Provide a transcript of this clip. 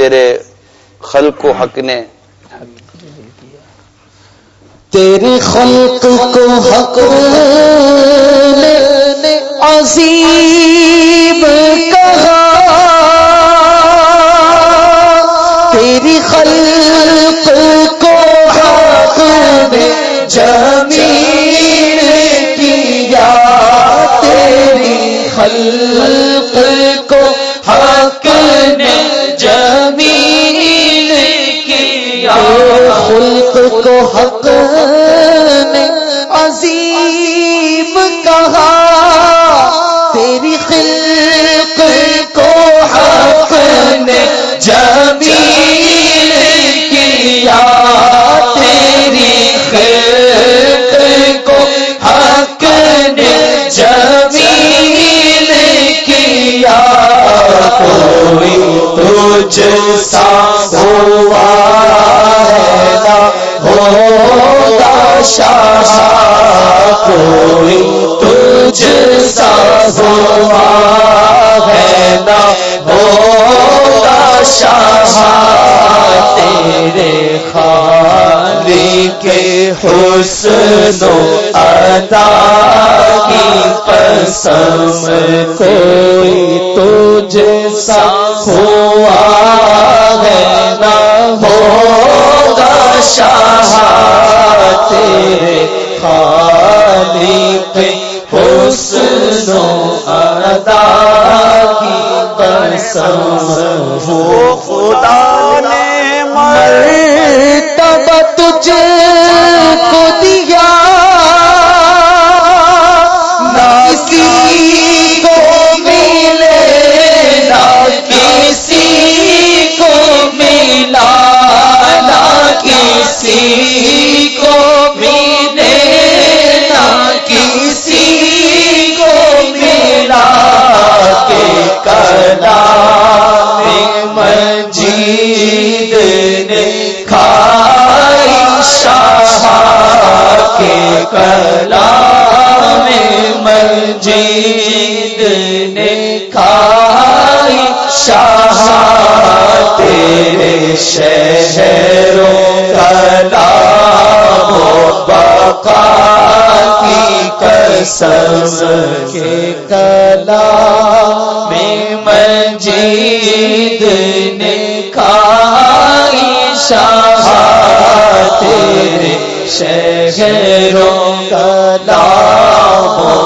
تیرے خلق و حق نے۔ تیرے خلق کو حق نے عظیم کہا۔ تیری خلق خلق کو حق نے عظیم کہا، تیری خلق کو حق نے جمیل کیا، تیری خلق کو حق نے جمیل کیا۔ کوئی تجھ سا ہوا شاہ کوئی تجھ سا ہوا ہے نہ ہوگا شاہ تیرے خالی کے حسن و ادا کی قسم، کوئی تجھ سا ہوا ہے نہ ہوگا شاہ حسن و ادا کی قسم وہ خدا نے مر تب کو دیا۔ نہ کسی کو ملے نہ کسی کو ملا نہ کسی کلا میں مجید نے کھائی شاہ تیرے شہروں کلا بقا کی قسم کے کلا میں مجید نے کھائی شاہ تیرے شہروں کا نام